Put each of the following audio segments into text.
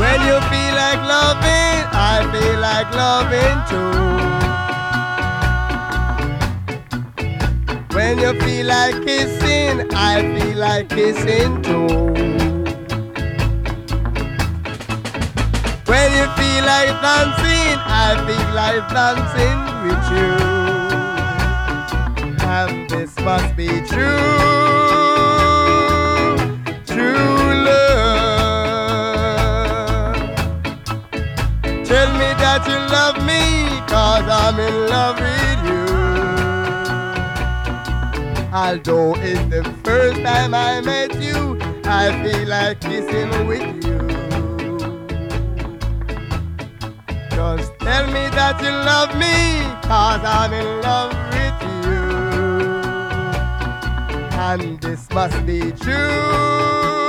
When you feel like loving, I feel like loving too. When you feel like kissing, I feel like kissing too. When you feel like dancing, I feel like dancing with you. And this must be true, Tell me that you love me, cause I'm in love with you. Although it's the first time I met you, I feel like kissing with you. Just tell me that you love me, cause I'm in love with you. And this must be true,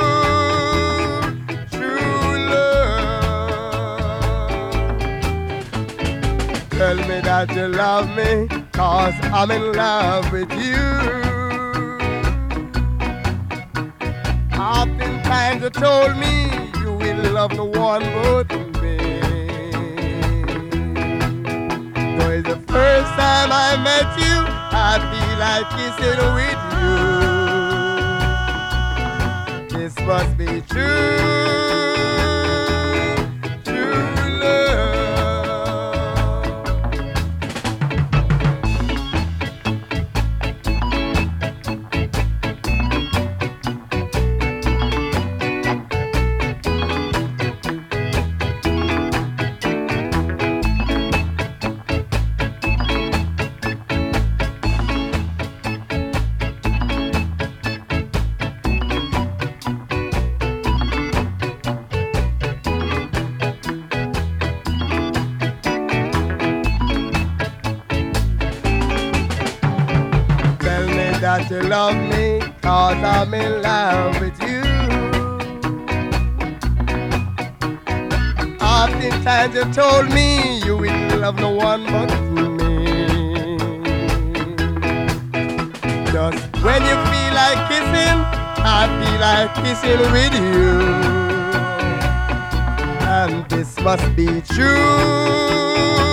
Tell me that you love me, cause I'm in love with you. Oftentimes you told me you will love no one but me. Though it's the first time I met you, I feel like kissing with you. This must be true, true That you love me, cause I'm in love with you. Oftentimes you told me you will love no one but me. Just when you feel like kissing, I feel like kissing with you. And this must be true,